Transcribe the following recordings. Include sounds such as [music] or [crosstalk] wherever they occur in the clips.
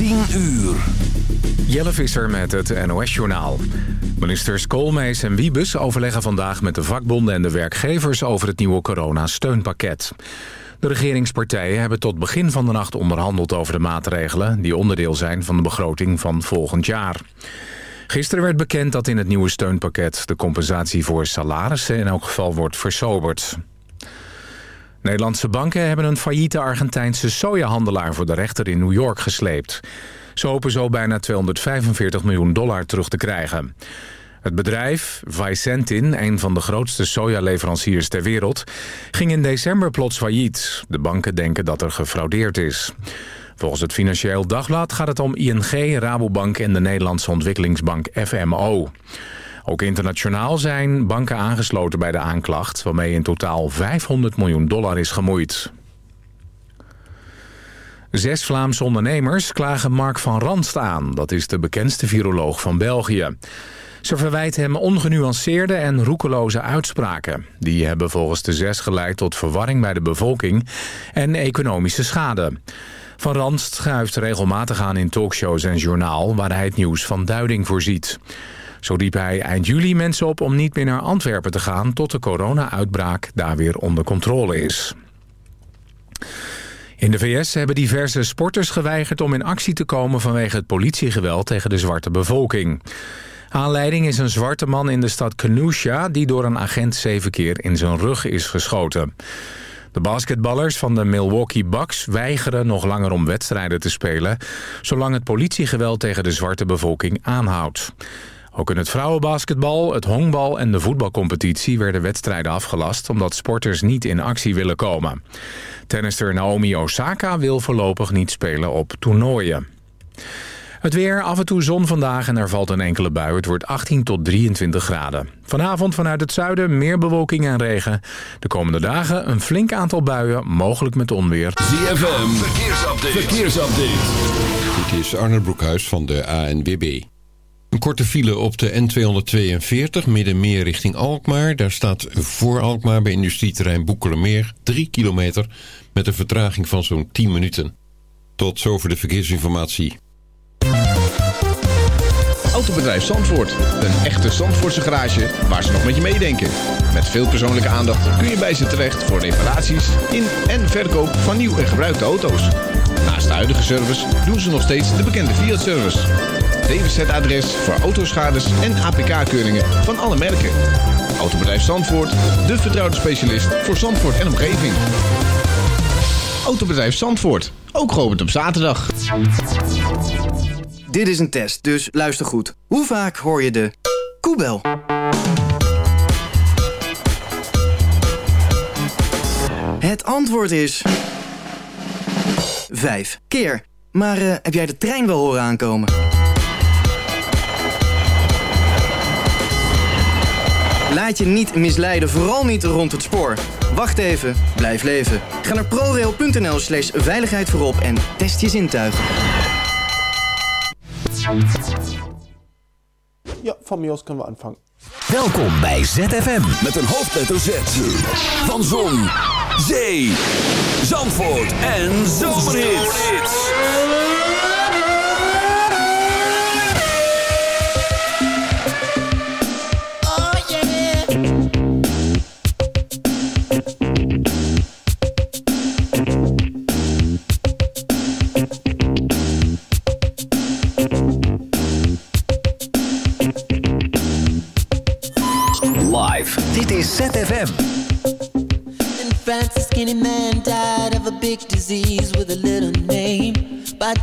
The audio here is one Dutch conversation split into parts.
10 uur. Jelle Visser met het NOS-journaal. Ministers Koolmees en Wiebes overleggen vandaag met de vakbonden en de werkgevers over het nieuwe coronasteunpakket. De regeringspartijen hebben tot begin van de nacht onderhandeld over de maatregelen... die onderdeel zijn van de begroting van volgend jaar. Gisteren werd bekend dat in het nieuwe steunpakket... de compensatie voor salarissen in elk geval wordt versoberd. Nederlandse banken hebben een failliete Argentijnse sojahandelaar... voor de rechter in New York gesleept. Ze hopen zo bijna 245 miljoen dollar terug te krijgen. Het bedrijf, Vicentin, een van de grootste sojaleveranciers ter wereld... ging in december plots failliet. De banken denken dat er gefraudeerd is. Volgens het Financieel Dagblad gaat het om ING, Rabobank en de Nederlandse ontwikkelingsbank FMO. Ook internationaal zijn banken aangesloten bij de aanklacht... waarmee in totaal 500 miljoen dollar is gemoeid. Zes Vlaamse ondernemers klagen Mark van Ranst aan. Dat is de bekendste viroloog van België. Ze verwijten hem ongenuanceerde en roekeloze uitspraken. Die hebben volgens de zes geleid tot verwarring bij de bevolking en economische schade. Van Ranst schuift regelmatig aan in talkshows en journaal... waar hij het nieuws van duiding voorziet. Zo riep hij eind juli mensen op om niet meer naar Antwerpen te gaan... tot de corona-uitbraak daar weer onder controle is. In de VS hebben diverse sporters geweigerd om in actie te komen... vanwege het politiegeweld tegen de zwarte bevolking. Aanleiding is een zwarte man in de stad Kenosha... die door een agent zeven keer in zijn rug is geschoten. De basketballers van de Milwaukee Bucks weigeren nog langer om wedstrijden te spelen... zolang het politiegeweld tegen de zwarte bevolking aanhoudt. Ook in het vrouwenbasketbal, het honkbal en de voetbalcompetitie werden wedstrijden afgelast... omdat sporters niet in actie willen komen. Tennister Naomi Osaka wil voorlopig niet spelen op toernooien. Het weer, af en toe zon vandaag en er valt een enkele bui. Het wordt 18 tot 23 graden. Vanavond vanuit het zuiden meer bewolking en regen. De komende dagen een flink aantal buien, mogelijk met onweer. ZFM, verkeersupdate. verkeersupdate. Dit is Arne Broekhuis van de ANWB. Een korte file op de N242 middenmeer richting Alkmaar. Daar staat voor Alkmaar bij industrieterrein Boekelermeer 3 kilometer... met een vertraging van zo'n 10 minuten. Tot zover de verkeersinformatie. Autobedrijf Zandvoort. Een echte Zandvoortse garage waar ze nog met je meedenken. Met veel persoonlijke aandacht kun je bij ze terecht voor reparaties in en verkoop van nieuw en gebruikte auto's. Naast de huidige service doen ze nog steeds de bekende Fiat-service. DWZ-adres voor autoschades en APK-keuringen van alle merken. Autobedrijf Zandvoort, de vertrouwde specialist voor Zandvoort en omgeving. Autobedrijf Zandvoort, ook geopend op zaterdag. Dit is een test, dus luister goed. Hoe vaak hoor je de koebel? Het antwoord is... Vijf keer. Maar uh, heb jij de trein wel horen aankomen? Laat je niet misleiden, vooral niet rond het spoor. Wacht even, blijf leven. Ga naar prorail.nl slash veiligheid voorop en test je zintuigen. Ja, van Mios kunnen we aanvangen. Welkom bij ZFM met een hoofdletter Z. Van Zon, Zee, Zandvoort en Zomerhits.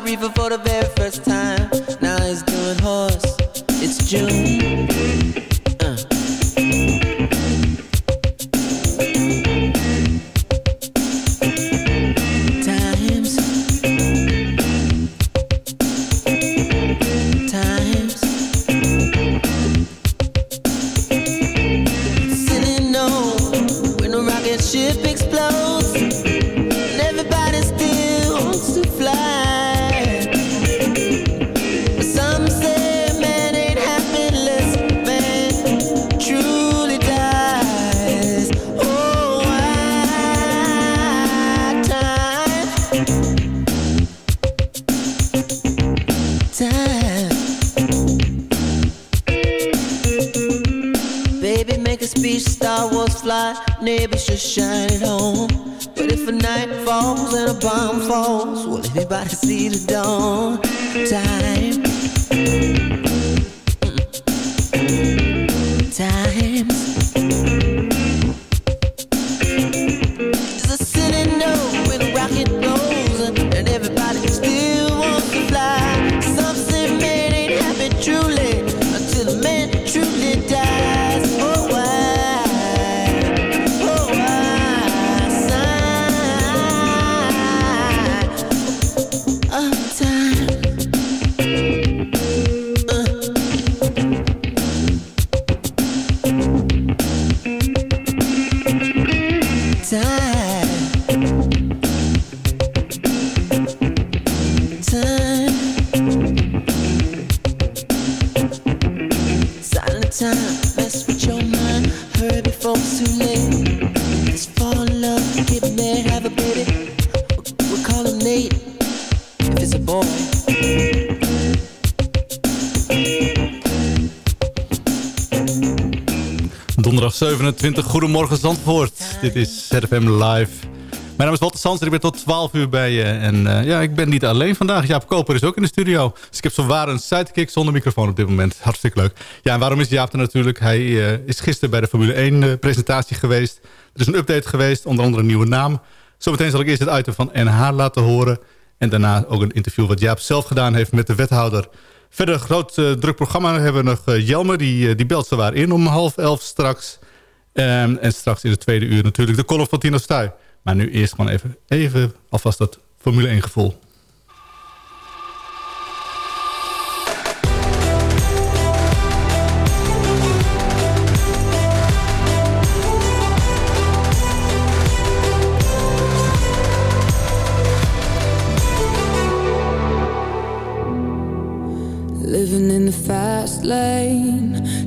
River for the neighbors just shine it home. But if a night falls and a bomb falls, will anybody see the dawn? 27, goedemorgen Zandvoort. Dit is ZFM Live. Mijn naam is Walter Sands en ik ben tot 12 uur bij je. En uh, ja, ik ben niet alleen vandaag. Jaap Koper is ook in de studio. Dus ik heb zo'n ware een sidekick zonder microfoon op dit moment. Hartstikke leuk. Ja, en waarom is Jaap er natuurlijk? Hij uh, is gisteren bij de Formule 1 uh, presentatie geweest. Er is een update geweest, onder andere een nieuwe naam. Zometeen zal ik eerst het item van NH laten horen. En daarna ook een interview wat Jaap zelf gedaan heeft met de wethouder. Verder een groot uh, druk programma hebben we nog uh, Jelmer. Die, uh, die belt zowaar in om half elf straks. Um, en straks in het tweede uur natuurlijk de column van Tino Stuy. Maar nu eerst gewoon even, even alvast dat Formule 1 gevoel. Living in the fast lane,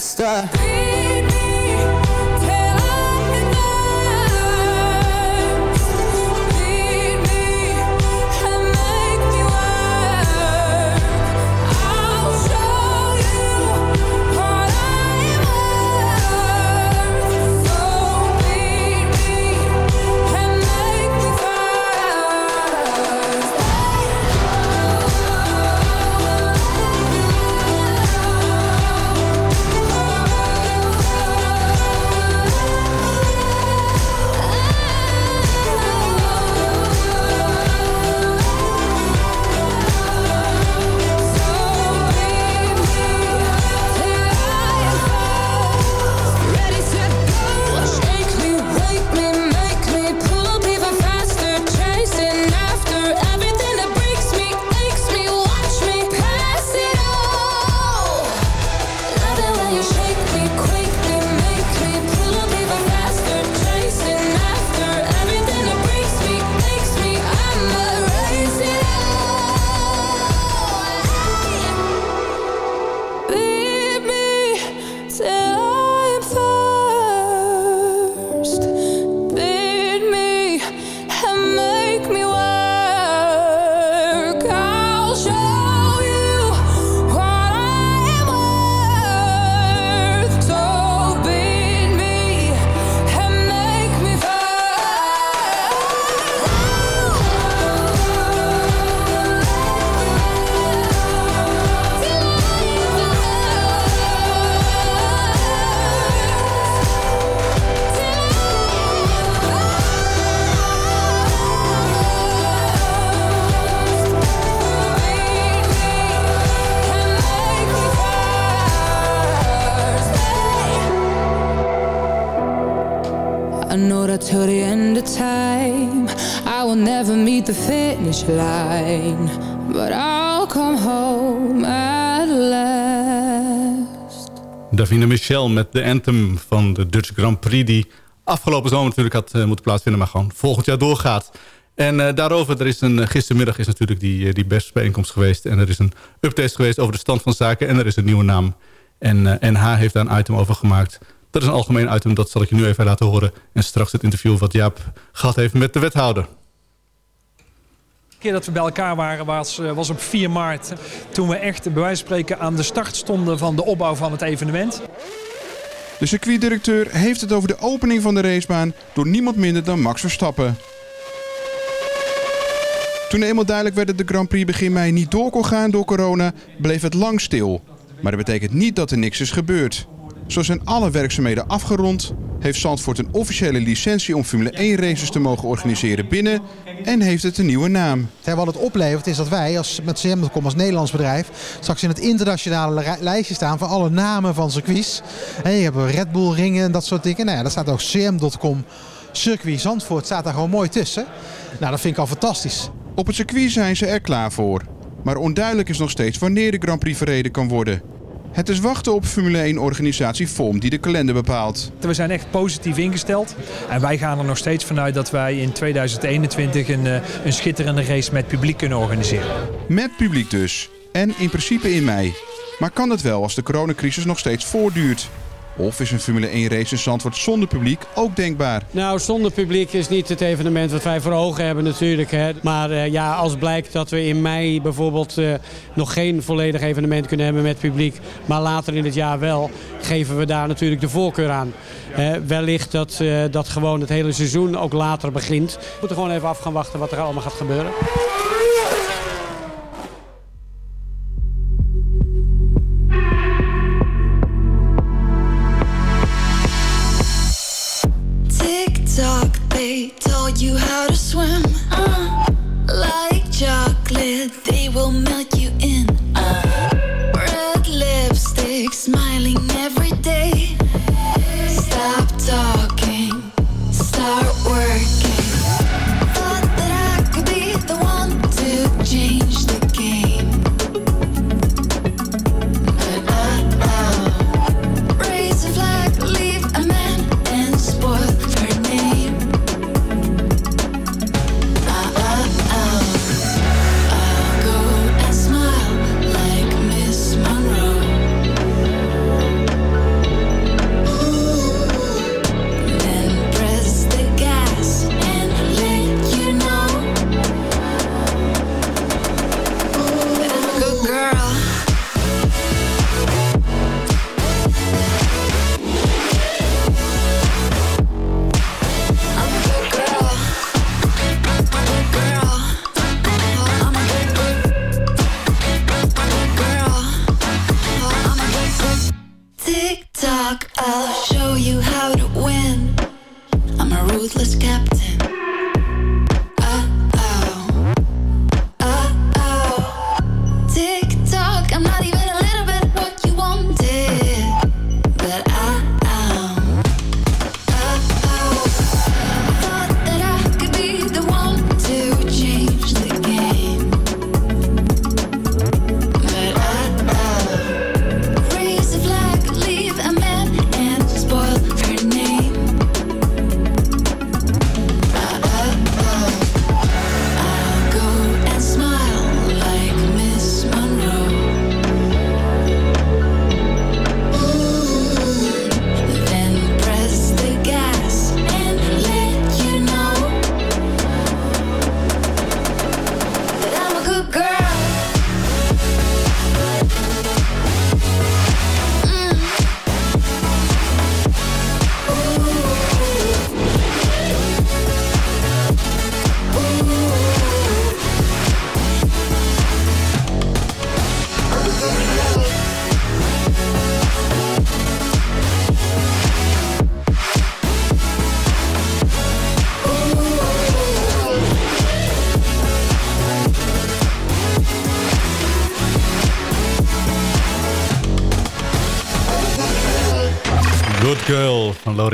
faster. De anthem van de Dutch Grand Prix... die afgelopen zomer natuurlijk had uh, moeten plaatsvinden... maar gewoon volgend jaar doorgaat. En uh, daarover, er is een, uh, gistermiddag is natuurlijk die, die bijeenkomst geweest... en er is een update geweest over de stand van zaken... en er is een nieuwe naam. En NH heeft daar een item over gemaakt... Dat is een algemeen item, dat zal ik je nu even laten horen. En straks het interview wat Jaap gehad heeft met de wethouder. De keer dat we bij elkaar waren was, was op 4 maart. Toen we echt bij wijze van spreken aan de start stonden van de opbouw van het evenement. De circuitdirecteur heeft het over de opening van de racebaan door niemand minder dan Max Verstappen. Toen eenmaal duidelijk werd dat de Grand Prix begin mei niet door kon gaan door corona, bleef het lang stil. Maar dat betekent niet dat er niks is gebeurd. Zo zijn alle werkzaamheden afgerond, heeft Zandvoort een officiële licentie om Formule 1 races te mogen organiseren binnen en heeft het een nieuwe naam. Wat het oplevert is dat wij als, met CM.com als Nederlands bedrijf straks in het internationale lijstje staan van alle namen van circuits. En je hebt Red Bull ringen en dat soort dingen. Nou ja, daar staat ook CM.com circuit Zandvoort staat daar gewoon mooi tussen. Nou, dat vind ik al fantastisch. Op het circuit zijn ze er klaar voor. Maar onduidelijk is nog steeds wanneer de Grand Prix verreden kan worden. Het is wachten op Formule 1-organisatie FOM die de kalender bepaalt. We zijn echt positief ingesteld. En wij gaan er nog steeds vanuit dat wij in 2021 een, een schitterende race met publiek kunnen organiseren. Met publiek dus. En in principe in mei. Maar kan het wel als de coronacrisis nog steeds voortduurt? Of is een Formule 1 race in Zandvoort zonder publiek ook denkbaar? Nou, zonder publiek is niet het evenement wat wij voor ogen hebben natuurlijk. Hè. Maar uh, ja, als blijkt dat we in mei bijvoorbeeld uh, nog geen volledig evenement kunnen hebben met publiek... maar later in het jaar wel, geven we daar natuurlijk de voorkeur aan. Uh, wellicht dat, dat gewoon het hele seizoen ook later begint. We moeten gewoon even af gaan wachten wat er allemaal gaat gebeuren. You how to swim.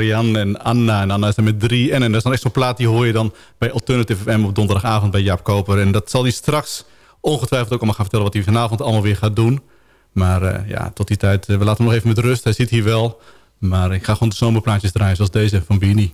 Marianne en Anna. En Anna zijn met drie. En, en dat is dan echt zo'n plaat die hoor je dan bij Alternative FM op donderdagavond bij Jaap Koper. En dat zal hij straks ongetwijfeld ook allemaal gaan vertellen wat hij vanavond allemaal weer gaat doen. Maar eh, ja, tot die tijd, eh, we laten hem nog even met rust. Hij zit hier wel. Maar ik ga gewoon de zomerplaatjes draaien zoals deze van Bini.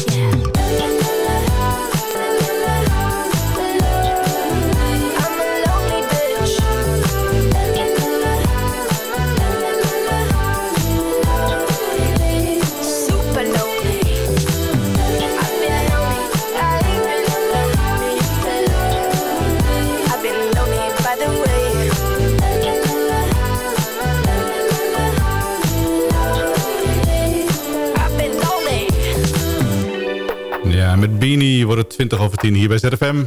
4 wordt het over 10 hier bij ZFM.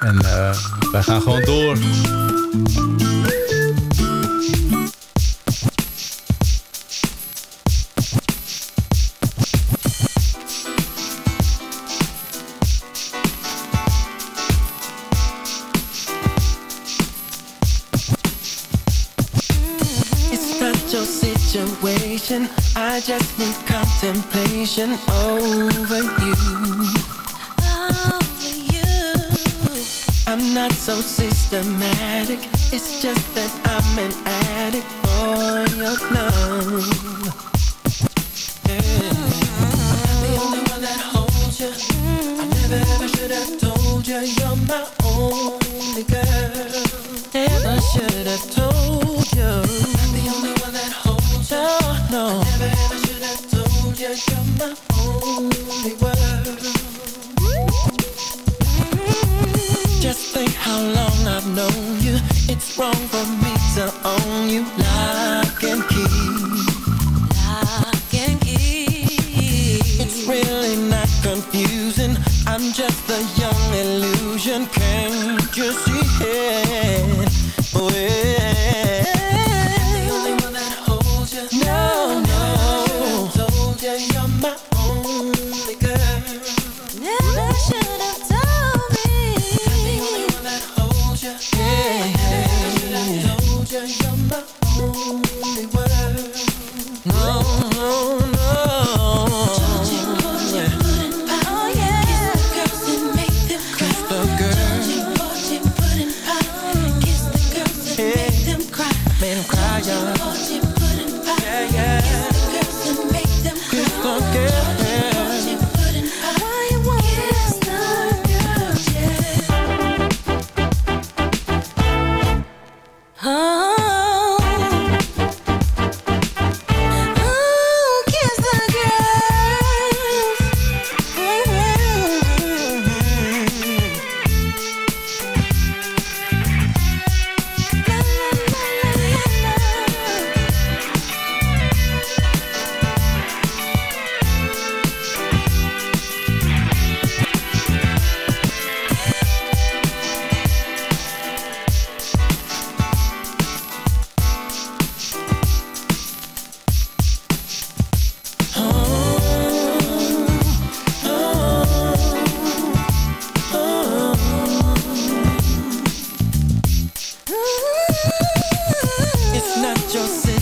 En eh, wij gaan gewoon door. Situation. I just need contemplation wrong for me It's not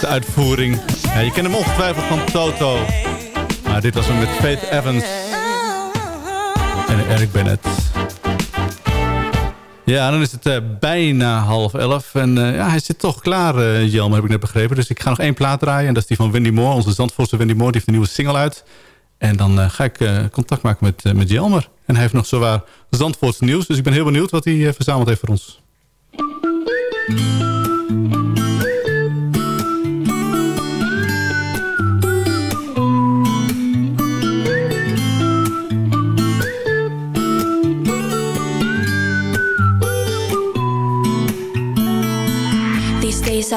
De uitvoering. Ja, je kent hem ongetwijfeld van Toto. Maar dit was hem met Faith Evans. En Eric Bennett. Ja, dan is het eh, bijna half elf. En eh, ja, hij zit toch klaar, uh, Jelmer, heb ik net begrepen. Dus ik ga nog één plaat draaien. En dat is die van Wendy Moore, onze Zandvoortse Wendy Moore. Die heeft een nieuwe single uit. En dan ga ik contact maken met, met Jelmer. En hij heeft nog zowaar Zandvoortse nieuws. Dus ik ben heel benieuwd wat hij verzameld heeft voor ons.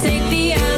Take the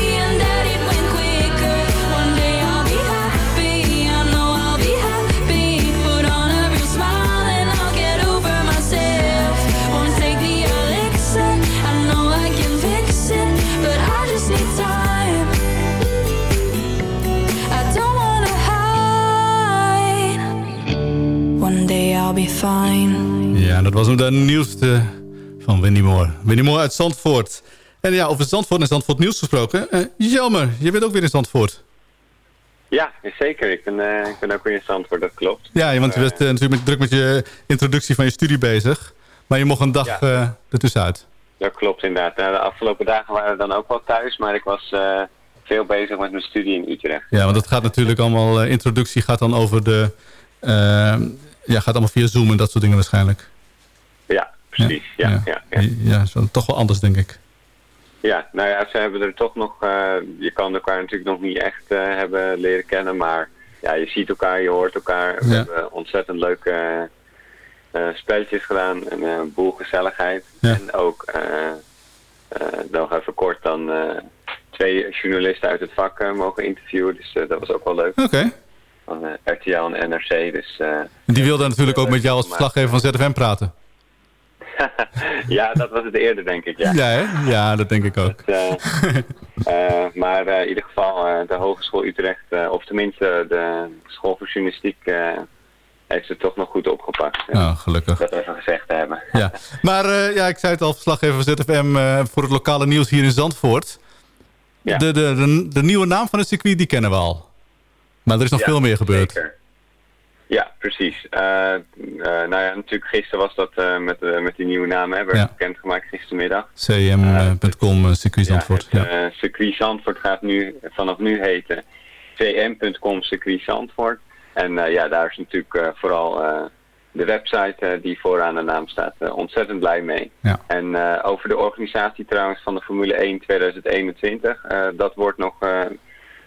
I'll be fine. Ja, en dat was hem de nieuwste van Winnie Moore. Winnie Moore uit Zandvoort. En ja, over Zandvoort en Zandvoort nieuws gesproken. Eh Jelmer, je bent ook weer in Zandvoort. Ja, zeker. Ik ben, eh, ik ben ook weer in Zandvoort, dat klopt. Ja, want je Eh, bent natuurlijk met, druk met je introductie van je studie bezig. Maar je mocht een dag Ja. ertussenuit. Dat klopt inderdaad. Nou, de afgelopen dagen waren we dan ook wel thuis, maar ik was eh, veel bezig met mijn studie in Utrecht. Ja, want het gaat natuurlijk allemaal... introductie gaat dan over de... ja, gaat allemaal via Zoom en dat soort dingen waarschijnlijk. Ja, precies. Ja, ja. ja, ja. ja is toch wel anders, denk ik. nou ja, ze hebben er toch nog... eh, je kan elkaar natuurlijk nog niet echt eh, hebben leren kennen, maar ja, je ziet elkaar, je hoort elkaar. We Ja. hebben ontzettend leuke eh, spelletjes gedaan en een boel gezelligheid. Ja. En ook nog even kort dan twee journalisten uit het vak mogen interviewen, dus dat was ook wel leuk. Oké. Van eh, RTL en NRC, dus... eh, En die wilde natuurlijk ook met jou als verslaggever van ZFM praten. [laughs] ja, dat was het eerder, denk ik, ja. Ja? Ja, dat denk ik ook. Eh, [laughs] eh, maar eh, in ieder geval eh, de Hogeschool Utrecht, eh, of tenminste de School voor Journalistiek, eh, heeft het toch nog goed opgepakt. eh, Nou, gelukkig. Dat even gezegd hebben. Ja. Maar eh, ja, ik zei het al, verslaggever van ZFM eh, voor het lokale nieuws hier in Zandvoort. Ja. De, de, de, de nieuwe naam van het circuit, die kennen we al. Maar er is nog Ja, veel meer gebeurd. zeker. Ja, precies. Eh, eh, nou ja, natuurlijk gisteren was dat eh, met, met die nieuwe naam, werd Ja. bekendgemaakt gistermiddag. cm.com, circuit Zandvoort. Ja, circuit Zandvoort gaat nu vanaf nu heten cm.com circuit Zandvoort. En ja, daar is natuurlijk vooral de website die vooraan de naam staat ontzettend blij mee. Ja. En over de organisatie trouwens van de Formule 1 2021, eh, dat wordt nog,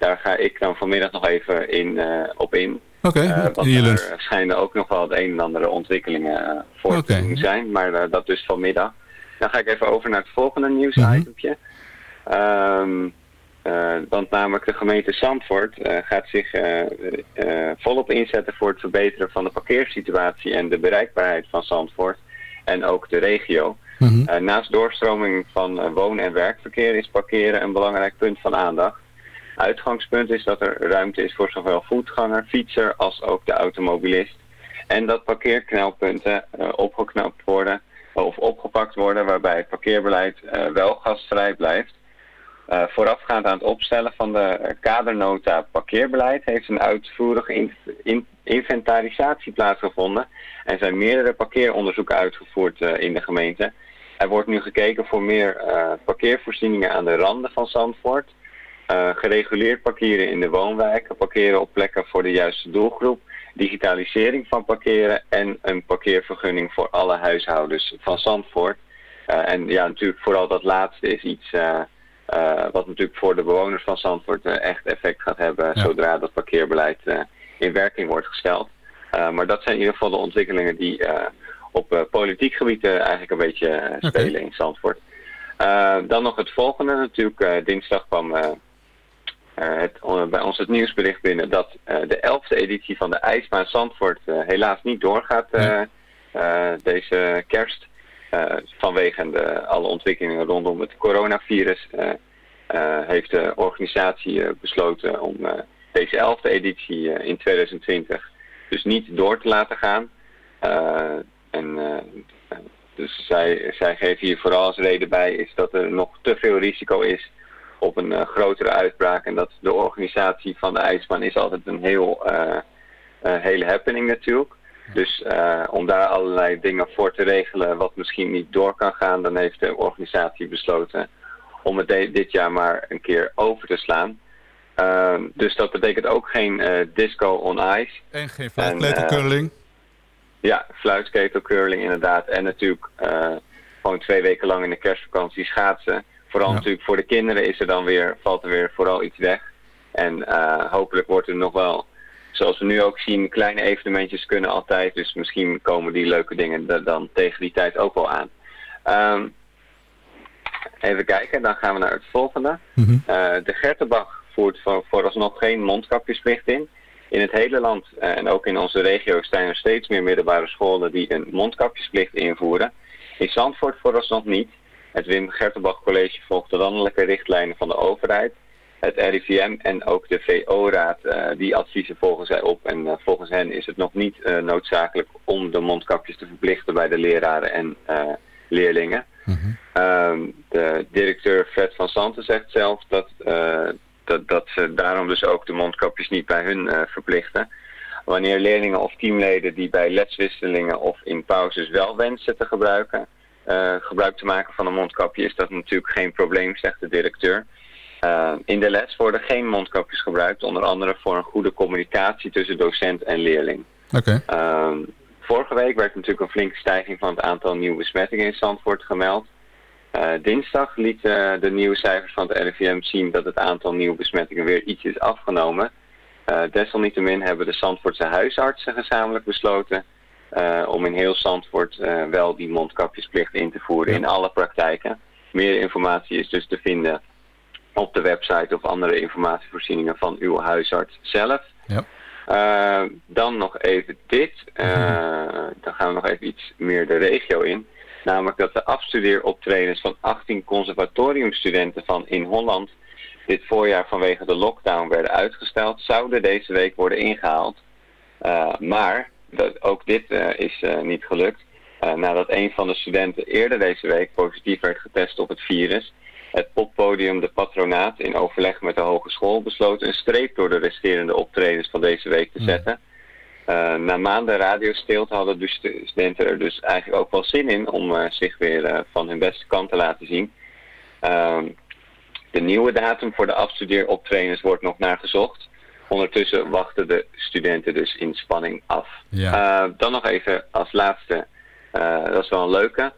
daar ga ik dan vanmiddag nog even in, eh, op in. Oké, Eh, want er schijnen ook nog wel het een en andere ontwikkelingen eh, voor te zijn, maar dat dus vanmiddag. Dan ga ik even over naar het volgende Mhm. nieuwsitempje. Ehm, eh, want namelijk de gemeente Zandvoort gaat zich volop inzetten voor het verbeteren van de parkeersituatie en de bereikbaarheid van Zandvoort en ook de regio. Mhm. Naast doorstroming van woon- en werkverkeer is parkeren een belangrijk punt van aandacht. Uitgangspunt is dat er ruimte is voor zowel voetganger, fietser als ook de automobilist. En dat parkeerknelpunten eh, opgeknapt worden of opgepakt worden waarbij het parkeerbeleid eh, wel gastvrij blijft. Eh, voorafgaand aan het opstellen van de eh, kadernota parkeerbeleid heeft een uitvoerige in- in- inventarisatie plaatsgevonden en zijn meerdere parkeeronderzoeken uitgevoerd eh, in de gemeente. Er wordt nu gekeken voor meer eh, parkeervoorzieningen aan de randen van Zandvoort. Eh, gereguleerd parkeren in de woonwijken, parkeren op plekken voor de juiste doelgroep, digitalisering van parkeren en een parkeervergunning voor alle huishoudens van Zandvoort. Eh, en ja, natuurlijk vooral dat laatste is iets eh, wat natuurlijk voor de bewoners van Zandvoort echt effect gaat hebben Ja. zodra dat parkeerbeleid in werking wordt gesteld. Maar dat zijn in ieder geval de ontwikkelingen die op politiek gebied eigenlijk een beetje spelen in Zandvoort. Dan nog het volgende. Natuurlijk, dinsdag kwam het, eh, bij ons het nieuwsbericht binnen dat eh, de elfde editie van de IJsbaan Zandvoort eh, helaas niet doorgaat eh, eh, deze kerst. Eh, vanwege de, alle ontwikkelingen rondom het coronavirus eh, eh, heeft de organisatie eh, besloten om eh, deze elfde editie eh, in 2020 dus niet door te laten gaan. Eh, en eh, dus zij, zij geven hier vooral als reden bij is dat er nog te veel risico is op een eh, grotere uitbraak. En dat de organisatie van de ijsbaan is altijd een heel, eh, eh, hele happening natuurlijk. Dus om daar allerlei dingen voor te regelen wat misschien niet door kan gaan, dan heeft de organisatie besloten om het dit jaar maar een keer over te slaan. Ehm, dus dat betekent ook geen disco on ice. En geen En, fluitketelcurling. Ja, fluitketelcurling inderdaad. En natuurlijk gewoon twee weken lang in de kerstvakantie schaatsen. Vooral Ja. natuurlijk voor de kinderen is er dan weer, valt er weer vooral iets weg. En eh, hopelijk wordt er nog wel, zoals we nu ook zien, kleine evenementjes kunnen altijd. Dus misschien komen die leuke dingen er dan tegen die tijd ook wel aan. Ehm, even kijken, dan gaan we naar het volgende. Mhm. Eh, de Gertenbach voert voor, vooralsnog geen mondkapjesplicht in. In het hele land eh, en ook in onze regio zijn er steeds meer middelbare scholen die een mondkapjesplicht invoeren. In Zandvoort vooralsnog niet. Het Wim Gertenbach College volgt de landelijke richtlijnen van de overheid. Het RIVM en ook de VO-raad, eh, die adviezen volgen zij op. En eh, volgens hen is het nog niet eh, noodzakelijk om de mondkapjes te verplichten bij de leraren en leerlingen. Ehm, de directeur Fred van Santen zegt zelf dat, dat, dat ze daarom dus ook de mondkapjes niet bij hun verplichten. Wanneer leerlingen of teamleden die bij leswisselingen of in pauzes wel wensen te gebruiken, eh, gebruik te maken van een mondkapje, is dat natuurlijk geen probleem, zegt de directeur. Eh, in de les worden geen mondkapjes gebruikt, onder andere voor een goede communicatie tussen docent en leerling. Oké. Ehm, vorige week werd natuurlijk een flinke stijging van het aantal nieuwe besmettingen in Zandvoort gemeld. Eh, dinsdag lieten de nieuwe cijfers van het RIVM zien dat het aantal nieuwe besmettingen weer iets is afgenomen. Desalniettemin hebben de Zandvoortse huisartsen gezamenlijk besloten om in heel Zandvoort eh, wel die mondkapjesplicht in te voeren in alle praktijken. Meer informatie is dus te vinden op de website of andere informatievoorzieningen van uw huisarts zelf. Ja. Eh, dan nog even dit. Eh, [laughs] dan gaan we nog even iets meer de regio in. Namelijk dat de afstudeeroptredens van 18 conservatoriumstudenten van in Holland dit voorjaar vanwege de lockdown werden uitgesteld, zouden deze week worden ingehaald. Eh, maar dat, ook dit eh, is eh, niet gelukt. Eh, nadat een van de studenten eerder deze week positief werd getest op het virus, het poppodium De Patronaat in overleg met de hogeschool besloot een streep door de resterende optredens van deze week te zetten. Eh, na maanden radiostilte hadden de stu- studenten er dus eigenlijk ook wel zin in om zich weer van hun beste kant te laten zien. Ehm, de nieuwe datum voor de afstudeeroptredens wordt nog naar gezocht. Ondertussen wachten de studenten dus in spanning af. Ja. Eh, dan nog even als laatste, eh, dat is wel een leuke.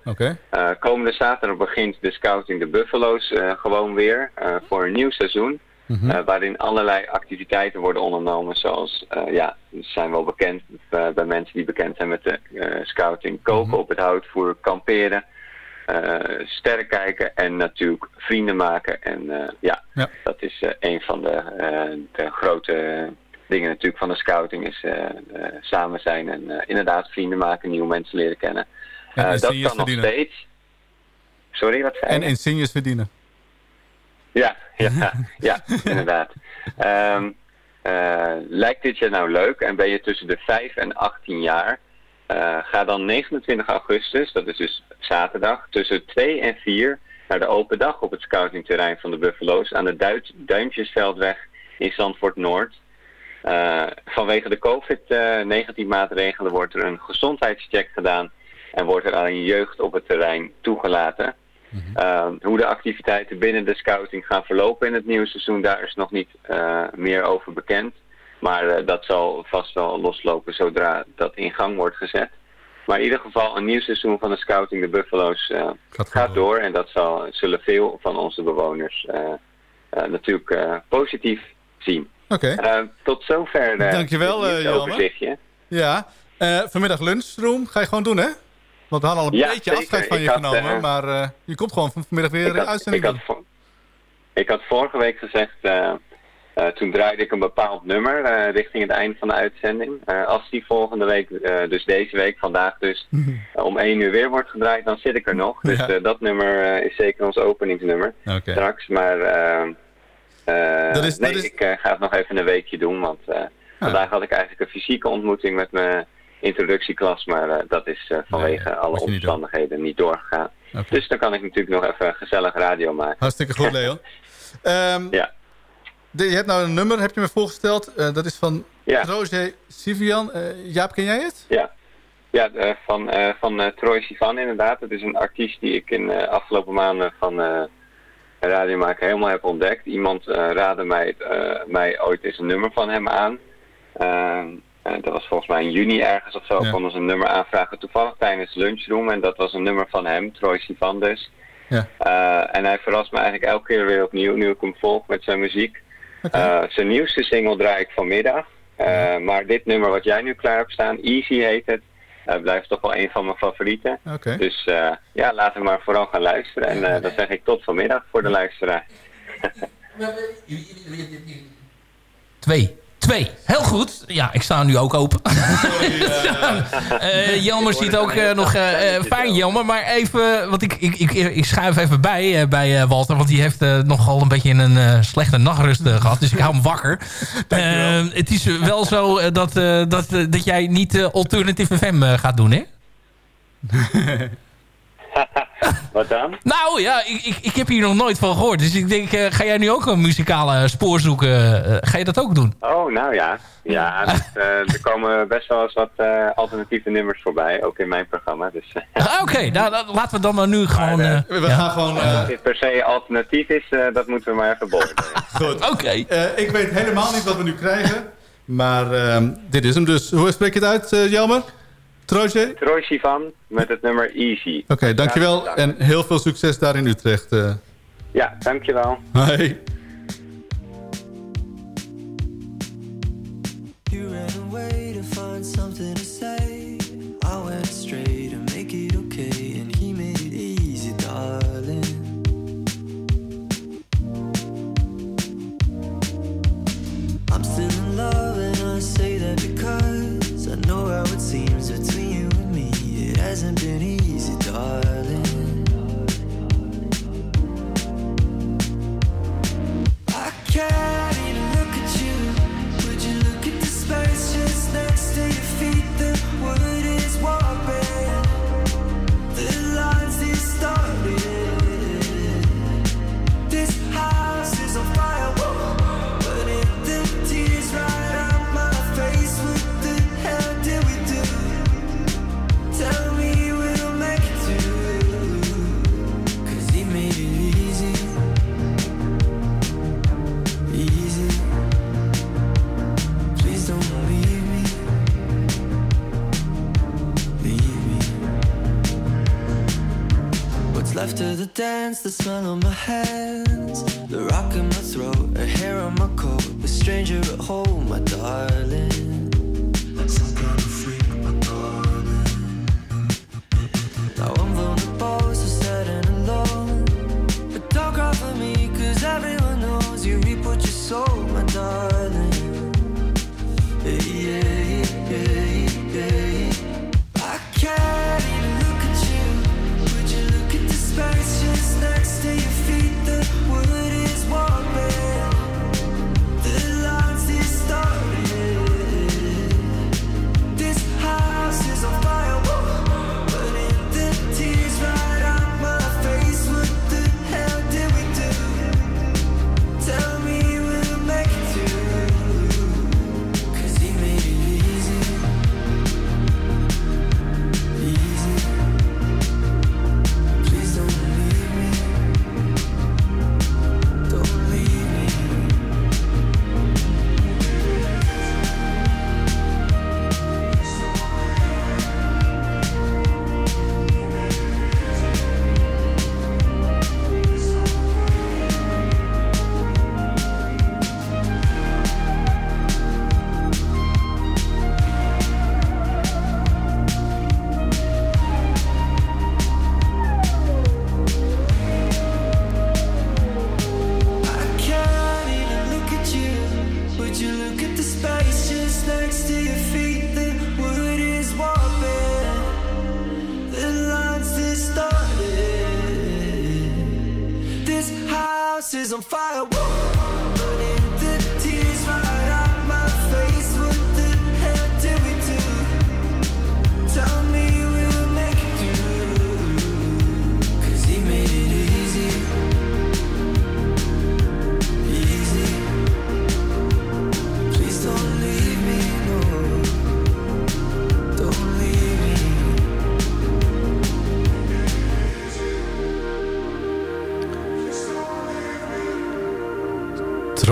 Eh, komende zaterdag begint de Scouting de Buffalo's gewoon weer voor een nieuw seizoen. Mhm. waarin allerlei activiteiten worden ondernomen. Zoals, ja, zijn wel bekend bij mensen die bekend zijn met de scouting. Koken op het houtvoer, kamperen, eh sterren kijken en natuurlijk vrienden maken. En eh, ja, Ja. dat is eh, een van de, eh, de grote dingen natuurlijk van de scouting. Is eh, eh, samen zijn en eh, inderdaad vrienden maken, nieuwe mensen leren kennen. En Eh, dat kan nog verdienen. steeds. Sorry, wat zei En insignes verdienen. Ja, [laughs] ja, ja inderdaad. Ehm, eh, lijkt dit je nou leuk en ben je tussen de 5 en 18 jaar? Eh, ga dan 29 augustus, dat is dus zaterdag, tussen 2 en 4 naar de open dag op het scoutingterrein van de Buffalo's aan de Duit Duintjesveldweg in Zandvoort Noord. Eh, vanwege de COVID-19 maatregelen wordt er een gezondheidscheck gedaan en wordt er alleen jeugd op het terrein toegelaten. Uh, hoe de activiteiten binnen de scouting gaan verlopen in het nieuwe seizoen, daar is nog niet meer over bekend. Maar uh, dat zal vast wel loslopen zodra dat in gang wordt gezet. Maar in ieder geval, een nieuw seizoen van de scouting, de Buffalo's, uh, gaat, gaat, door. En dat zal, zullen veel van onze bewoners uh, uh, natuurlijk positief zien. Oké. Okay. tot zover Dankjewel, het overzichtje. Ja, vanmiddag lunchroom ga je gewoon doen, hè? Want we hadden al een ja, beetje zeker. afscheid van je genomen. Maar je komt gewoon vanmiddag weer ik had, uitzending ik had, ik had vorige week gezegd... Uh, toen draaide ik een bepaald nummer uh, richting het einde van de uitzending. Uh, als die volgende week, dus deze week, vandaag dus, om één uur weer wordt gedraaid, dan zit ik er nog. Dus Ja. dat nummer is zeker ons openingsnummer Oké. straks. Maar Dat is- nee, dat is- ik ga het nog even een weekje doen, want vandaag had ik eigenlijk een fysieke ontmoeting met mijn introductieklas, maar dat is vanwege alle niet omstandigheden niet doorgegaan. Dus dan kan ik natuurlijk nog even gezellig radio maken. Hartstikke goed, [laughs] Leon. Ehm, Ja. Je hebt nou een nummer, heb je me voorgesteld. Eh, dat is van Ja. Roger Sivian. Eh, Jaap, ken jij het? Ja, ja eh, van, van Troy Sivan inderdaad. Het is een artiest die ik in de afgelopen maanden van Radio Maken helemaal heb ontdekt. Iemand raadde mij, mij ooit eens een nummer van hem aan. Ehm, eh, dat was volgens mij in juni ergens of zo. Ja. konden ze een nummer aanvragen toevallig tijdens Lunchroom. En dat was een nummer van hem, Troy Sivan dus. Ja. En hij verrast me eigenlijk elke keer weer opnieuw, nu ik hem volg met zijn muziek. Eh, zijn nieuwste single draai ik vanmiddag. Eh, Maar dit nummer wat jij nu klaar hebt staan, Easy heet het, eh, blijft toch wel een van mijn favorieten. Dus eh, ja, laten we maar vooral gaan luisteren. En eh, dan zeg ik tot vanmiddag voor de luisteraar. [laughs] Twee. Twee. Heel goed. Ja, ik sta nu ook open. [laughs] Eh Jelmer ziet ook eh, nog fijn, Jelmer. Maar even, want ik, ik, ik, ik schuif even bij bij Walter. Want die heeft nogal een beetje een slechte nachtrust eh, gehad. Dus ik hou hem wakker. [laughs] Het is wel zo dat, dat, dat jij niet Alternative FM gaat doen, hè? [laughs] [laughs] Wat dan? Nou ja, ik, ik, ik heb hier nog nooit van gehoord. Dus ik denk, eh, ga jij nu ook een muzikale spoor zoeken? Eh, ga je dat ook doen? Oh, nou ja. Ja, [laughs] dus, eh, er komen best wel eens wat eh, alternatieve nummers voorbij, ook in mijn programma. Dus, Ah, Oké, nou, dan- laten we dan maar nu gewoon... eh, We ja. gaan gewoon... eh, Of dit per se alternatief is, eh, dat moeten we maar even beoordelen. [laughs] Goed. Oké. Eh, ik weet helemaal niet wat we nu krijgen. Maar ehm, dit is hem dus. Hoe spreek je het uit, eh, Jelmer? Troje? Troy Sivan met het nummer Easy. Oké, dankjewel. En heel veel succes daar in Utrecht. eh. Ja, dankjewel. Hoi. You ran away to find something to say. I went straight to make it okay, and he made it easy, darling. I'm still in love, and I say that because I know how it seems the smell on my hands, the rock in my throat, a hair on my coat, a stranger at home, my darling.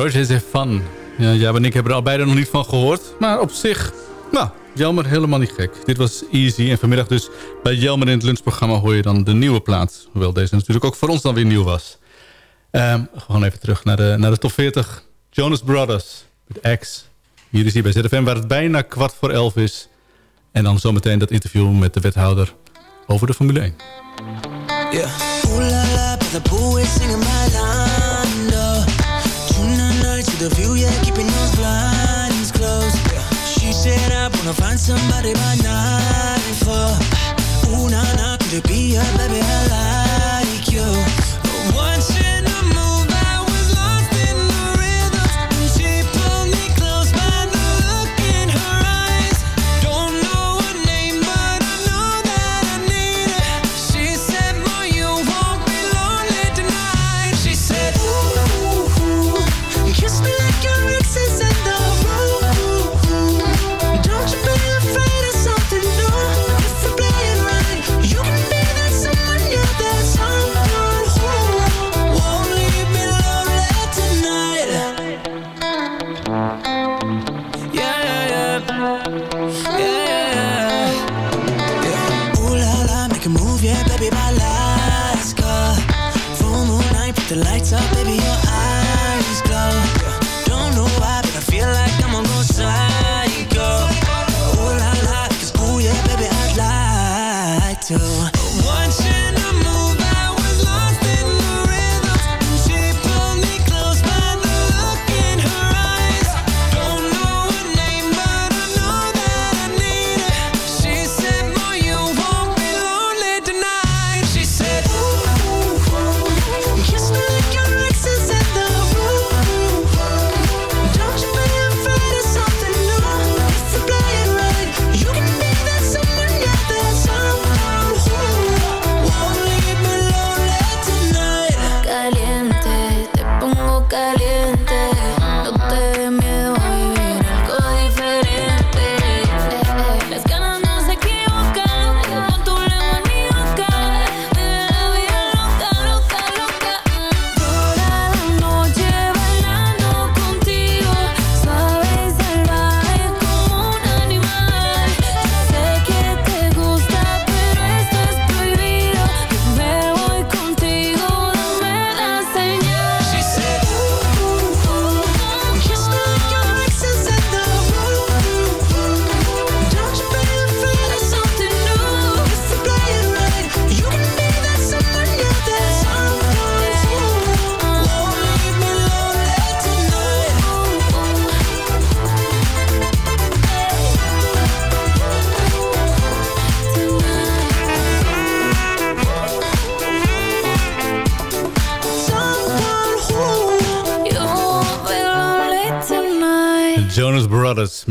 Roger Zefan. Ja, jij en ik hebben er al beide nog niet van gehoord. Maar op zich, nou, Jelmer helemaal niet gek. Dit was Easy en vanmiddag dus bij Jelmer in het lunchprogramma hoor je dan de nieuwe plaat. Hoewel deze natuurlijk ook voor ons dan weer nieuw was. Ehm, gewoon even terug naar de, naar de top 40. Jonas Brothers met X. Hier is hij bij ZFM waar het bijna kwart voor elf is. En dan zometeen dat interview met de wethouder over de Formule 1. Yeah. The view, yeah, keeping those blinds closed. She said I wanna find somebody by nine for. Ooh na na, could it be her, baby? I like you.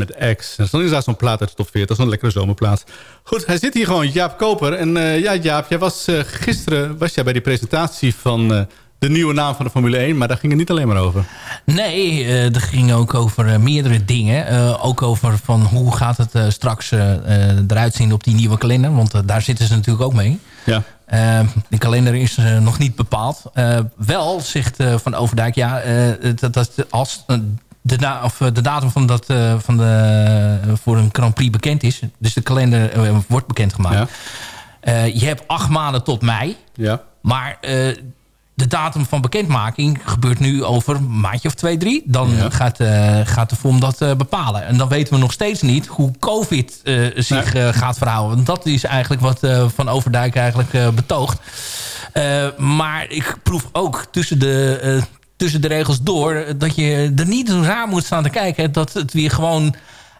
Met X. En dan is daar zo'n plaat uit de top 40. Zo'n lekkere zomerplaat. Goed, hij zit hier gewoon, Jaap Koper. En eh, ja, Jaap, jij was, eh, gisteren was jij bij die presentatie van eh, de nieuwe naam van de Formule 1. Maar daar ging het niet alleen maar over. Nee, eh dat ging ook over meerdere dingen. Ook over van hoe gaat het straks eruit zien op die nieuwe kalender. Want daar zitten ze natuurlijk ook mee. Ja. Eh, de kalender is nog niet bepaald. Wel zegt Van Overdijk, ja, dat, dat als de, na, of, eh, de datum van dat, eh, van de, eh, voor een Grand Prix bekend is... dus de kalender wordt bekendgemaakt... Eh, je hebt acht maanden tot mei. Ja. Maar de datum van bekendmaking gebeurt nu over een maandje of twee, drie. Dan gaat, gaat de FOM dat bepalen. En dan weten we nog steeds niet hoe COVID zich gaat verhouden. Want dat is eigenlijk wat Van Overdijk eigenlijk betoogt. Maar ik proef ook tussen de, tussen de regels door... dat je er niet raar moet staan te kijken... dat het weer gewoon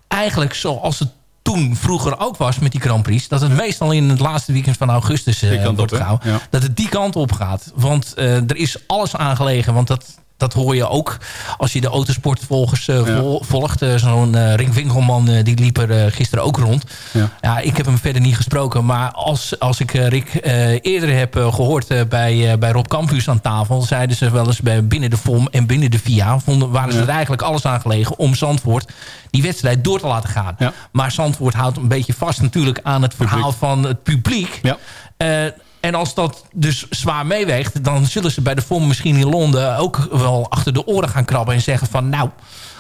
eigenlijk zoals het toen vroeger ook was met die Grand Prix... dat het meestal in het laatste weekend van augustus eh, wordt op, hè? gehouden. Ja. Dat het die kant op gaat. Want eh, er is alles aangelegen. Want dat, dat hoor je ook als je de autosportvolgers Ja. vol- volgt. Eh, Zo'n eh Rick Winkelman die liep er gisteren ook rond. Ja. Ja, ik heb hem verder niet gesproken. Maar als, als ik Rick eerder heb eh, gehoord eh, bij, bij Rob Campus aan tafel... zeiden ze wel eens bij, binnen de FOM en binnen de VIA... Vonden, waren ze er eigenlijk alles aan gelegen om Zandvoort die wedstrijd door te laten gaan. Maar Zandvoort houdt een beetje vast natuurlijk aan het verhaal van het publiek. Ja. En als dat dus zwaar meeweegt... dan zullen ze bij de FOM misschien in Londen ook wel achter de oren gaan krabben... en zeggen van nou,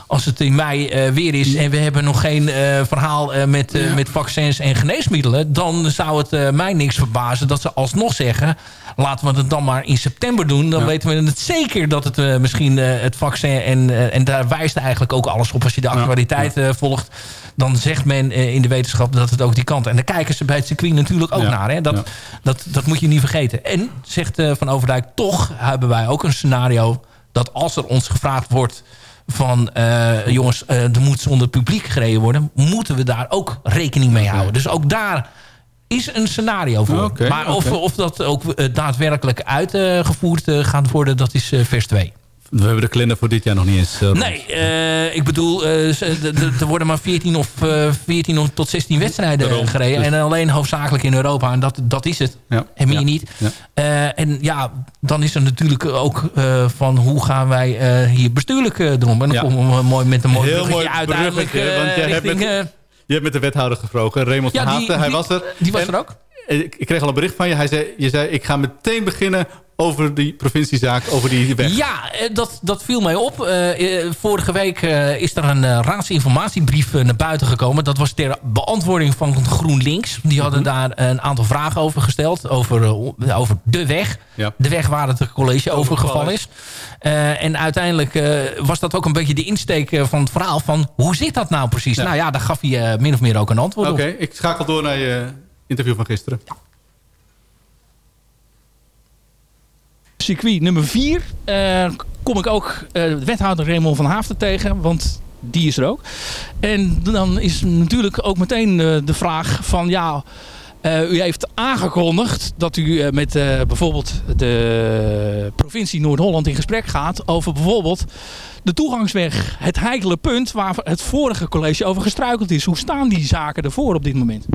als het in mei eh, weer is... en we hebben nog geen eh, verhaal eh, met, met vaccins en geneesmiddelen... dan zou het mij niks verbazen dat ze alsnog zeggen... laten we het dan maar in september doen. Dan weten we het zeker dat het misschien het vaccin... En, en daar wijst eigenlijk ook alles op als je de actualiteit volgt dan zegt men in de wetenschap dat het ook die kant. En daar kijken ze bij het circuit natuurlijk ook Ja. naar. Hè? Dat, dat, dat moet je niet vergeten. En, zegt Van Overdijk, toch hebben wij ook een scenario... dat als er ons gevraagd wordt van... eh, jongens, eh, er moet zonder publiek gereden worden... moeten we daar ook rekening mee houden. Dus ook daar is een scenario voor. Maar of, of dat ook eh, daadwerkelijk uitgevoerd gaat worden... dat is vers 2. We hebben de kalender voor dit jaar nog niet eens. eh. Nee, eh, ik bedoel, eh, er worden maar 14 of, eh 14 of tot 16 wedstrijden Daarom. gereden. Dus- En alleen hoofdzakelijk in Europa. En dat, dat is het. Ja. En meer Ja. niet. Ja. En ja, dan is er natuurlijk ook van hoe gaan wij hier bestuurlijk doen. En dan komen we mooi met een mooi Heel mooi uiteindelijk want jij hebt met- Je hebt met de wethouder gesproken, Raymond van Haafden. Hij die- was er. die was En er ook. Ik, ik kreeg al een bericht van je. Hij zei, je zei, ik ga meteen beginnen over die provinciezaak, over die weg. Ja, eh, dat, dat viel mij op. Eh, eh, vorige week is er een eh, raadsinformatiebrief naar buiten gekomen. Dat was ter beantwoording van GroenLinks. Die hadden Mhm. daar een aantal vragen over gesteld. Over, over de weg. Ja. De weg waar het college overgevallen is. Eh, en uiteindelijk was dat ook een beetje de insteek van het verhaal. Van hoe zit dat nou precies? Nou ja, daar gaf hij min of meer ook een antwoord Oké, op. ik schakel door naar je interview van gisteren. Circuit nummer 4 kom ik ook eh, wethouder Raymond van Haafden tegen, want die is er ook. En dan is natuurlijk ook meteen eh, de vraag van ja, eh, u heeft aangekondigd dat u eh, met eh, bijvoorbeeld de provincie Noord-Holland in gesprek gaat over bijvoorbeeld de toegangsweg. Het heikele punt waar het vorige college over gestruikeld is. Hoe staan die zaken ervoor op dit moment?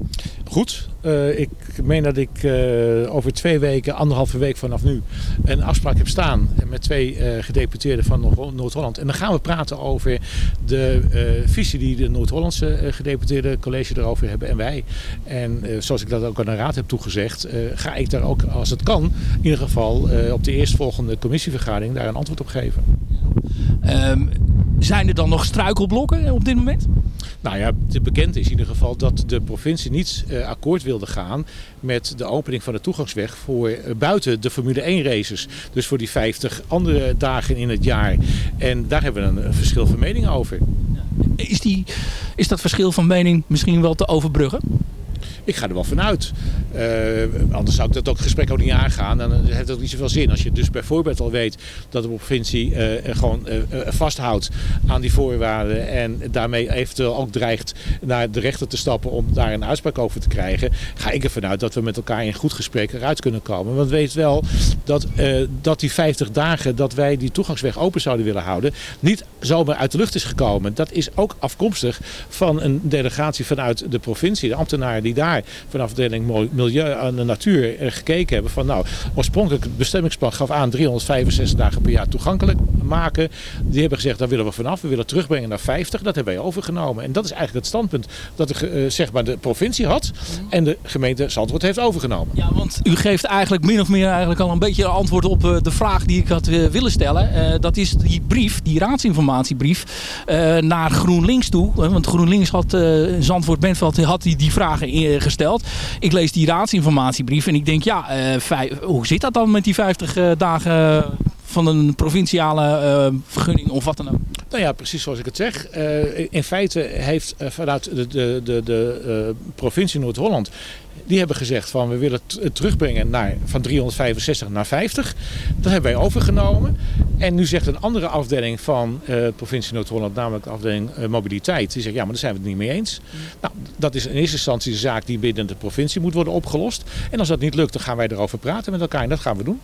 Goed. Eh, ik meen dat ik eh, over twee weken, anderhalve week vanaf nu, een afspraak heb staan met twee eh, gedeputeerden van Noord- Noord-Holland. En dan gaan we praten over de visie die de Noord-Hollandse gedeputeerde college erover hebben en wij. En zoals ik dat ook aan de raad heb toegezegd, ga ik daar ook, als het kan, in ieder geval op de eerstvolgende commissievergadering daar een antwoord op geven. Ehm, zijn er dan nog struikelblokken op dit moment? Nou ja, het bekend is in ieder geval dat de provincie niet eh, akkoord wilde gaan met de opening van de toegangsweg voor eh, buiten de Formule 1 races. Dus voor die 50 andere dagen in het jaar. En daar hebben we een, een verschil van mening over. Is, die, is dat verschil van mening misschien wel te overbruggen? Ik ga er wel vanuit. Eh, anders zou ik dat ook gesprek ook niet aangaan. Dan heeft ook niet zoveel zin. Als je dus bijvoorbeeld al weet dat de provincie eh, gewoon eh, vasthoudt aan die voorwaarden. En daarmee eventueel ook dreigt naar de rechter te stappen om daar een uitspraak over te krijgen. Ga ik ervan uit dat we met elkaar in goed gesprek eruit kunnen komen. Want weet wel dat, dat die 50 dagen dat wij die toegangsweg open zouden willen houden. Niet zomaar uit de lucht is gekomen. Dat is ook afkomstig van een delegatie vanuit de provincie. De ambtenaren die daar vanaf afdeling Mo- Milieu en de Natuur eh, gekeken hebben. Van nou, oorspronkelijk het bestemmingsplan gaf aan 365 dagen per jaar toegankelijk maken. Die hebben gezegd, daar willen we vanaf. We willen terugbrengen naar 50. Dat hebben wij overgenomen. En dat is eigenlijk het standpunt dat de, eh, zeg maar de provincie had. En de gemeente Zandvoort heeft overgenomen. Ja, want u geeft eigenlijk min of meer eigenlijk al een beetje antwoord op eh, de vraag die ik had eh, willen stellen. Dat is die brief, die raadsinformatiebrief naar GroenLinks toe. Want GroenLinks had, Zandvoort Bentveld had die, die vragen gesteld. Ik lees die raadsinformatiebrief en ik denk ja, hoe zit dat dan met die 50 eh, dagen van een provinciale eh, vergunning of wat dan ook? Nou ja, precies zoals ik het zeg. Eh, in feite heeft eh, vanuit de, de, de, de provincie Noord-Holland... die hebben gezegd van we willen het terugbrengen naar, van 365 naar 50. Dat hebben wij overgenomen. En nu zegt een andere afdeling van eh provincie Noord-Holland... namelijk de afdeling mobiliteit... die zegt ja, maar daar zijn we het niet mee eens. Nou, dat is in eerste instantie een zaak die binnen de provincie moet worden opgelost. En als dat niet lukt, dan gaan wij erover praten met elkaar. En dat gaan we doen.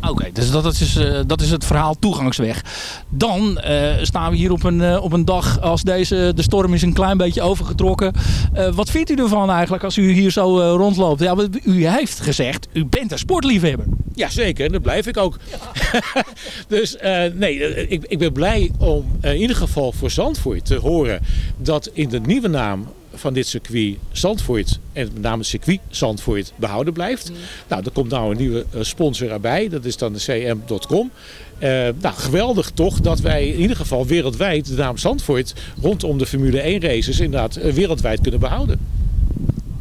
Oké, dus dat is, eh, dat is het verhaal toegangsweg. Dan eh, staan we hier op een, eh, op een dag als deze. De storm is een klein beetje overgetrokken. Wat vindt u ervan eigenlijk als u hier zo rondloopt? Ja, u heeft gezegd, u bent een sportliefhebber. Jazeker, en dat blijf ik ook. [laughs] dus nee, ik, ik ben blij om in ieder geval voor Zandvoort te horen dat in de nieuwe naam van dit circuit Zandvoort en met name het circuit Zandvoort behouden blijft. Nou, er komt nou een nieuwe eh, sponsor erbij, dat is dan de cm.com. Eh, nou, geweldig toch dat wij in ieder geval wereldwijd de naam Zandvoort rondom de Formule 1 races inderdaad eh, wereldwijd kunnen behouden.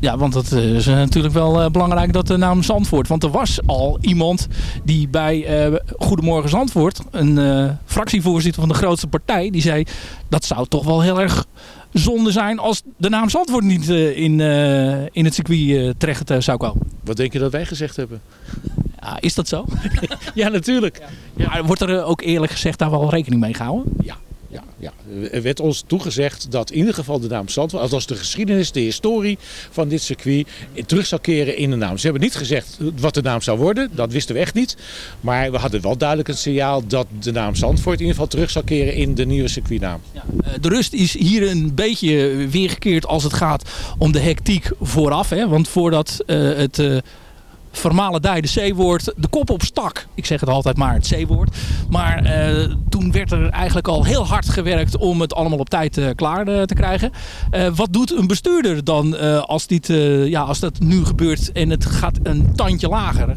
Ja, want dat is natuurlijk wel belangrijk dat de naam Zandvoort. Want er was al iemand die bij eh, Goedemorgen Zandvoort, een eh, fractievoorzitter van de grootste partij, die zei dat zou toch wel heel erg zonde zijn als de naam Zandvoort niet eh, in, eh, in het circuit eh, terecht zou komen. Wat denk je dat wij gezegd hebben? Ja, is dat zo? [laughs] ja, natuurlijk. Ja, wordt er ook eerlijk gezegd daar wel rekening mee gehouden? Ja. Ja, ja, er werd ons toegezegd dat in ieder geval de naam Zandvoort, althans de geschiedenis, de historie van dit circuit, terug zou keren in de naam. Ze hebben niet gezegd wat de naam zou worden, dat wisten we echt niet. Maar we hadden wel duidelijk het signaal dat de naam Zandvoort in ieder geval terug zou keren in de nieuwe circuitnaam. Eh, de rust is hier een beetje weergekeerd als het gaat om de hectiek vooraf. Hè? Want voordat eh, het uh, vermalendijde C-woord de kop op stak. Ik zeg het altijd maar, het C-woord. Maar uh, toen werd er eigenlijk al heel hard gewerkt om het allemaal op tijd uh, klaar uh, te krijgen. wat doet een bestuurder dan als, dit, ja, als dat nu gebeurt en het gaat een tandje lager?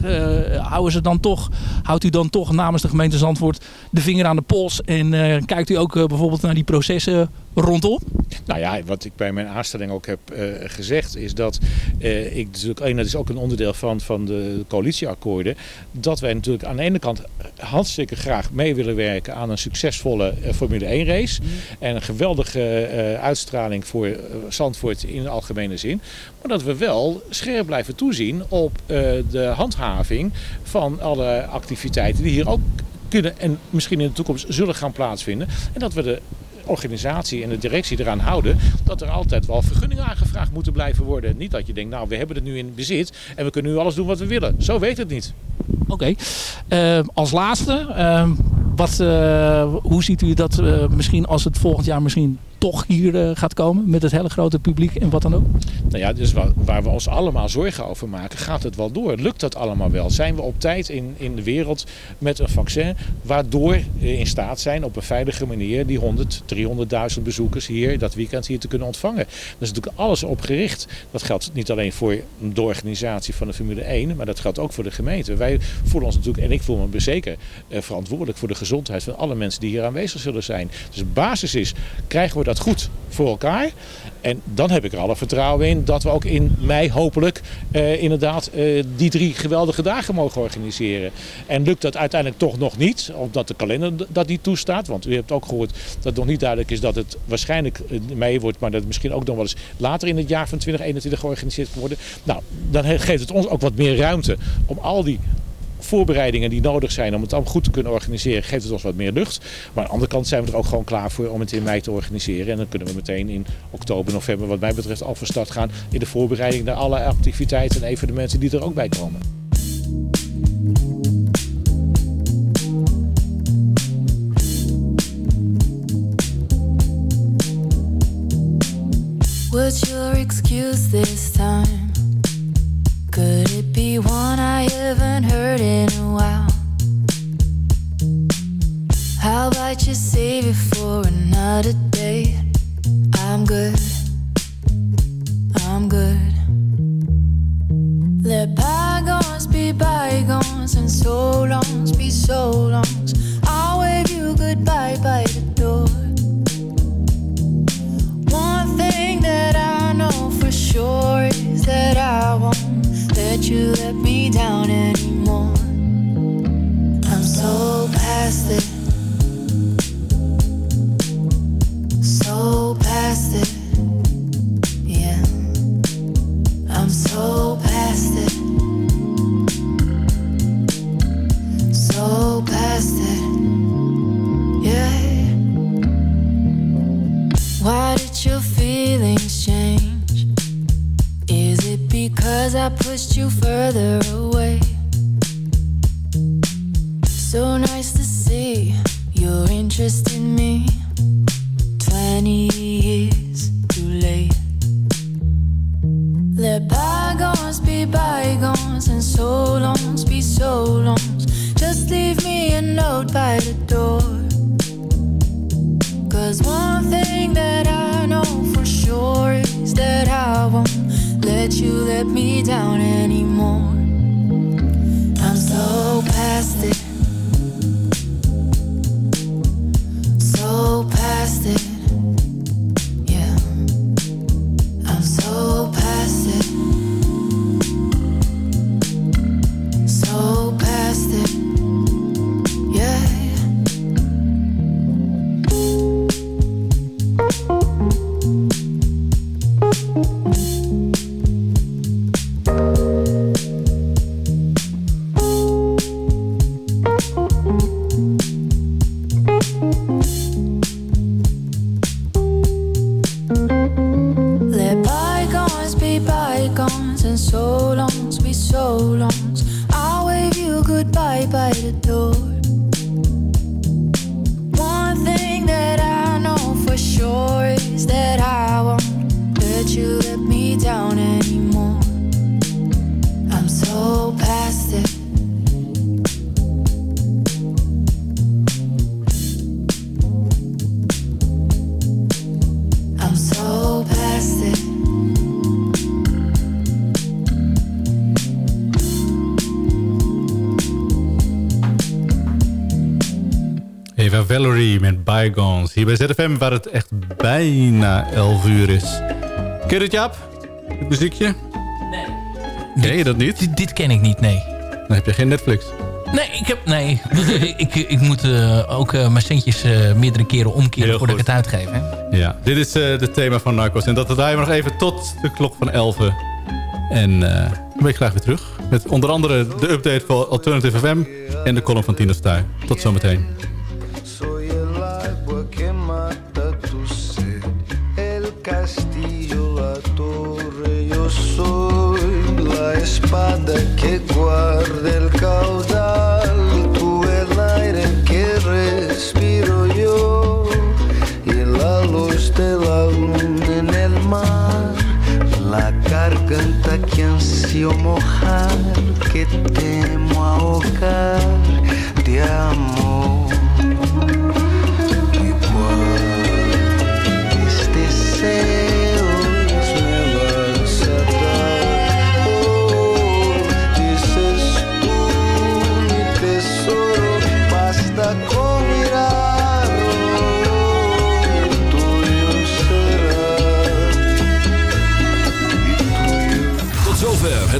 houden ze dan toch, houdt u dan toch namens de gemeente Zandvoort de vinger aan de pols en kijkt u ook bijvoorbeeld naar die processen rondom? Nou ja, wat ik bij mijn aanstelling ook heb uh, gezegd is dat uh, ik natuurlijk, en dat is ook een onderdeel van, van de coalitieakkoorden, dat wij natuurlijk aan de ene kant hartstikke graag mee willen werken aan een succesvolle uh, Formule 1 race. Mm. En een geweldige uitstraling voor Zandvoort in de algemene zin. Maar dat we wel scherp blijven toezien op de handhaving van alle activiteiten die hier ook kunnen en misschien in de toekomst zullen gaan plaatsvinden. En dat we de organisatie en de directie eraan houden dat er altijd wel vergunningen aangevraagd moeten blijven worden. Niet dat je denkt, nou we hebben het nu in bezit en we kunnen nu alles doen wat we willen. Zo weet het niet. Oké. Uh, als laatste, uh, wat, uh, hoe ziet u dat misschien als het volgend jaar misschien toch hier gaat komen met het hele grote publiek en wat dan ook? Nou ja, dus waar, waar, we ons allemaal zorgen over maken, gaat het wel door? Lukt dat allemaal wel? Zijn we op tijd in, in de wereld met een vaccin waardoor we in staat zijn op een veilige manier die 100, 300.000 bezoekers hier dat weekend hier te kunnen ontvangen? Daar is natuurlijk alles op gericht. Dat geldt niet alleen voor de organisatie van de Formule 1, maar dat geldt ook voor de gemeente. Wij voelen ons natuurlijk, en ik voel me zeker eh, verantwoordelijk voor de gezondheid van alle mensen die hier aanwezig zullen zijn. Dus basis is, krijgen we dat goed voor elkaar? En dan heb ik er alle vertrouwen in dat we ook in mei hopelijk uh, inderdaad uh, die drie geweldige dagen mogen organiseren. En lukt dat uiteindelijk toch nog niet, omdat de kalender dat niet toestaat. Want u hebt ook gehoord dat het nog niet duidelijk is dat het waarschijnlijk mei wordt, maar dat het misschien ook nog wel eens later in het jaar van 2021 georganiseerd kan worden. Nou, dan geeft het ons ook wat meer ruimte om al die voorbereidingen die nodig zijn om het allemaal goed te kunnen organiseren, geeft het ons wat meer lucht. Maar aan de andere kant zijn we er ook gewoon klaar voor om het in mei te organiseren. En dan kunnen we meteen in oktober, november wat mij betreft al van start gaan in de voorbereiding naar alle activiteiten en evenementen die er ook bij komen. What's your excuse this time? It be one I haven't heard in a while? How about you save it for another day? I'm good. I'm good. Let bygones be bygones and so longs be so longs. I'll wave you goodbye by the door. One thing that I know for sure is that I won't let you let me down anymore. I'm so past it. Pushed you further away? Valerie met Bygones. Hier bij ZFM waar het echt bijna 11 uur is. Ken je het Jaap? Het muziekje? Nee. Ken je dat niet? Dit, dit ken ik niet, nee. Dan heb je geen Netflix. Nee, ik heb... Nee. [laughs] ik, ik moet eh, ook eh, mijn centjes eh, meerdere keren omkeren Heel voordat goed. ik het uitgeef. Hè? Ja, dit is het thema van Narcos. En dat draaien we nog even tot de klok van 11. En dan ben ik graag weer terug. Met onder andere de update voor Alternative FM en de column van Tina Stuy. Tot zometeen. Guarda el caudal, tú el aire que respiro yo y la luz de la luna en el mar. La garganta que ansio mojar, que temo